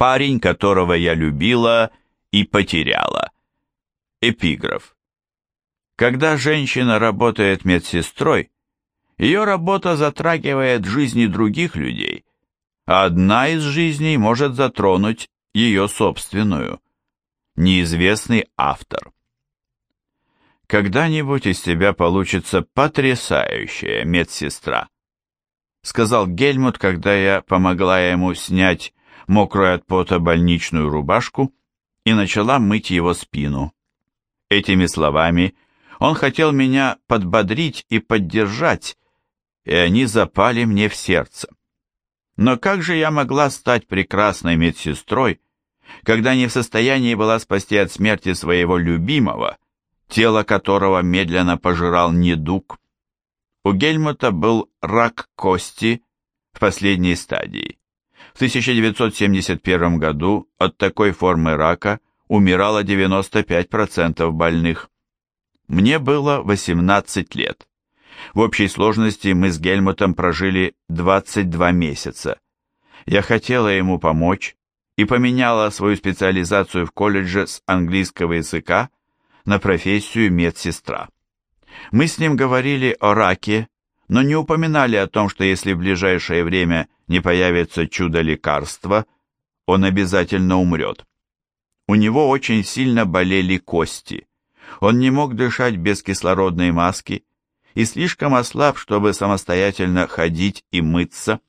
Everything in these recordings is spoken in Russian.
Парень, которого я любила и потеряла. Эпиграф. Когда женщина работает медсестрой, ее работа затрагивает жизни других людей, а одна из жизней может затронуть ее собственную. Неизвестный автор. «Когда-нибудь из тебя получится потрясающая медсестра», сказал Гельмут, когда я помогла ему снять мокрую от пота больничную рубашку и начала мыть его спину. Этими словами он хотел меня подбодрить и поддержать, и они запали мне в сердце. Но как же я могла стать прекрасной медсестрой, когда не в состоянии была спасти от смерти своего любимого, тело которого медленно пожирал недуг? У Гельмута был рак кости в последней стадии. В 1971 году от такой формы рака умирало 95% больных. Мне было 18 лет. В общей сложности мы с Гельмутом прожили 22 месяца. Я хотела ему помочь и поменяла свою специализацию в колледже с английского языка на профессию медсестра. Мы с ним говорили о раке, но не упоминали о том, что если в ближайшее время не появится чудо-лекарства, он обязательно умрет. У него очень сильно болели кости. Он не мог дышать без кислородной маски и слишком ослаб, чтобы самостоятельно ходить и мыться.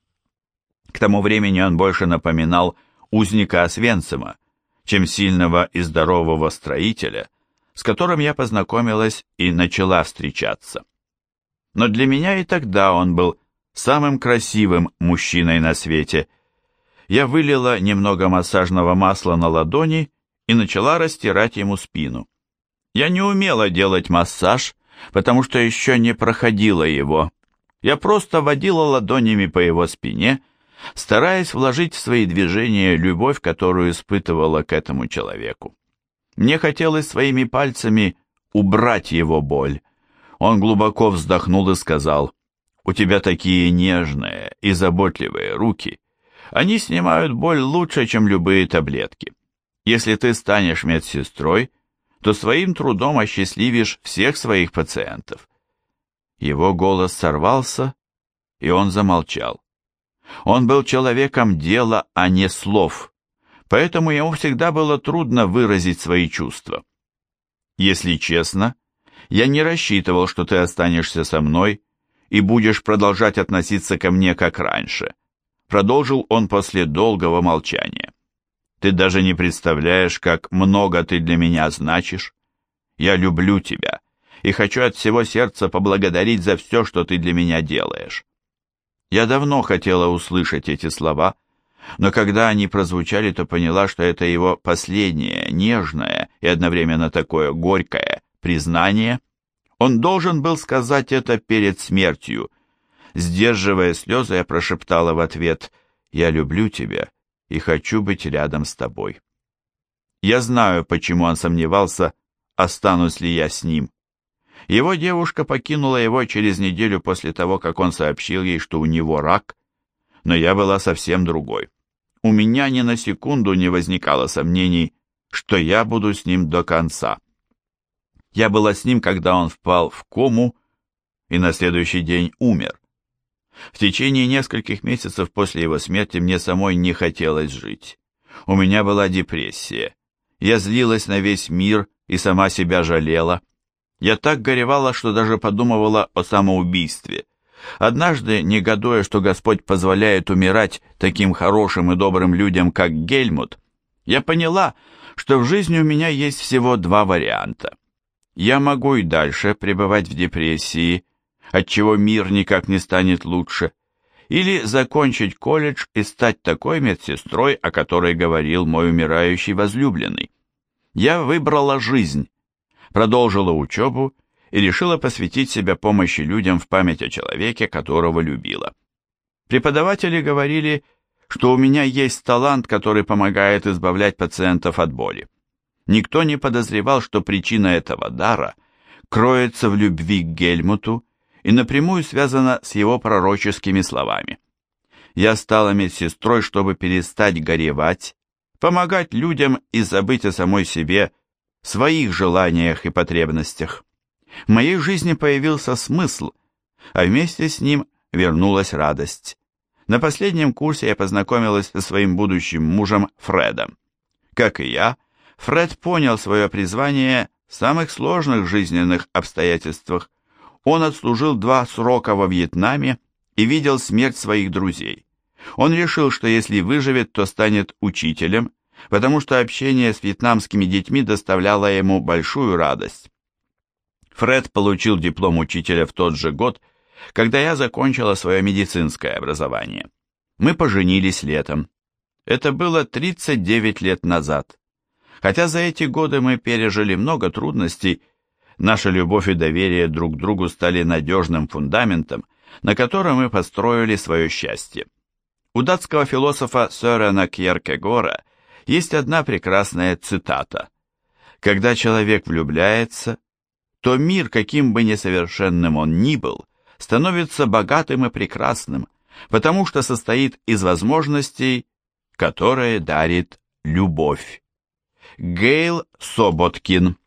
К тому времени он больше напоминал узника Освенцима, чем сильного и здорового строителя, с которым я познакомилась и начала встречаться. Но для меня и тогда он был самым красивым мужчиной на свете. Я вылила немного массажного масла на ладони и начала растирать ему спину. Я не умела делать массаж, потому что еще не проходила его. Я просто водила ладонями по его спине, стараясь вложить в свои движения любовь, которую испытывала к этому человеку. Мне хотелось своими пальцами убрать его боль. Он глубоко вздохнул и сказал, «У тебя такие нежные и заботливые руки. Они снимают боль лучше, чем любые таблетки. Если ты станешь медсестрой, то своим трудом осчастливишь всех своих пациентов. Его голос сорвался, и он замолчал. Он был человеком дела, а не слов, поэтому ему всегда было трудно выразить свои чувства. Если честно, я не рассчитывал, что ты останешься со мной и будешь продолжать относиться ко мне как раньше, продолжил он после долгого молчания. Ты даже не представляешь, как много ты для меня значишь. Я люблю тебя и хочу от всего сердца поблагодарить за все, что ты для меня делаешь. Я давно хотела услышать эти слова, но когда они прозвучали, то поняла, что это его последнее, нежное и одновременно такое горькое признание. Он должен был сказать это перед смертью. Сдерживая слезы, я прошептала в ответ «Я люблю тебя» и хочу быть рядом с тобой. Я знаю, почему он сомневался, останусь ли я с ним. Его девушка покинула его через неделю после того, как он сообщил ей, что у него рак, но я была совсем другой. У меня ни на секунду не возникало сомнений, что я буду с ним до конца. Я была с ним, когда он впал в кому и на следующий день умер. В течение нескольких месяцев после его смерти мне самой не хотелось жить. У меня была депрессия. Я злилась на весь мир и сама себя жалела. Я так горевала, что даже подумывала о самоубийстве. Однажды, негодуя, что Господь позволяет умирать таким хорошим и добрым людям, как Гельмут, я поняла, что в жизни у меня есть всего два варианта. Я могу и дальше пребывать в депрессии, отчего мир никак не станет лучше, или закончить колледж и стать такой медсестрой, о которой говорил мой умирающий возлюбленный. Я выбрала жизнь, продолжила учебу и решила посвятить себя помощи людям в память о человеке, которого любила. Преподаватели говорили, что у меня есть талант, который помогает избавлять пациентов от боли. Никто не подозревал, что причина этого дара кроется в любви к Гельмуту и напрямую связана с его пророческими словами. «Я стала медсестрой, чтобы перестать горевать помогать людям и забыть о самой себе, своих желаниях и потребностях. В моей жизни появился смысл, а вместе с ним вернулась радость. На последнем курсе я познакомилась со своим будущим мужем Фредом. Как и я, Фред понял свое призвание в самых сложных жизненных обстоятельствах. Он отслужил два срока во Вьетнаме и видел смерть своих друзей. Он решил, что если выживет, то станет учителем, потому что общение с вьетнамскими детьми доставляло ему большую радость. Фред получил диплом учителя в тот же год, когда я закончила свое медицинское образование. Мы поженились летом. Это было 39 лет назад. Хотя за эти годы мы пережили много трудностей, наша любовь и доверие друг к другу стали надежным фундаментом, на котором мы построили свое счастье. У датского философа Сörена Кьеркегора есть одна прекрасная цитата. «Когда человек влюбляется, то мир, каким бы несовершенным он ни был, становится богатым и прекрасным, потому что состоит из возможностей, которые дарит любовь. Гейл Соботкин